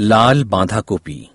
लाल बांधाकोपी।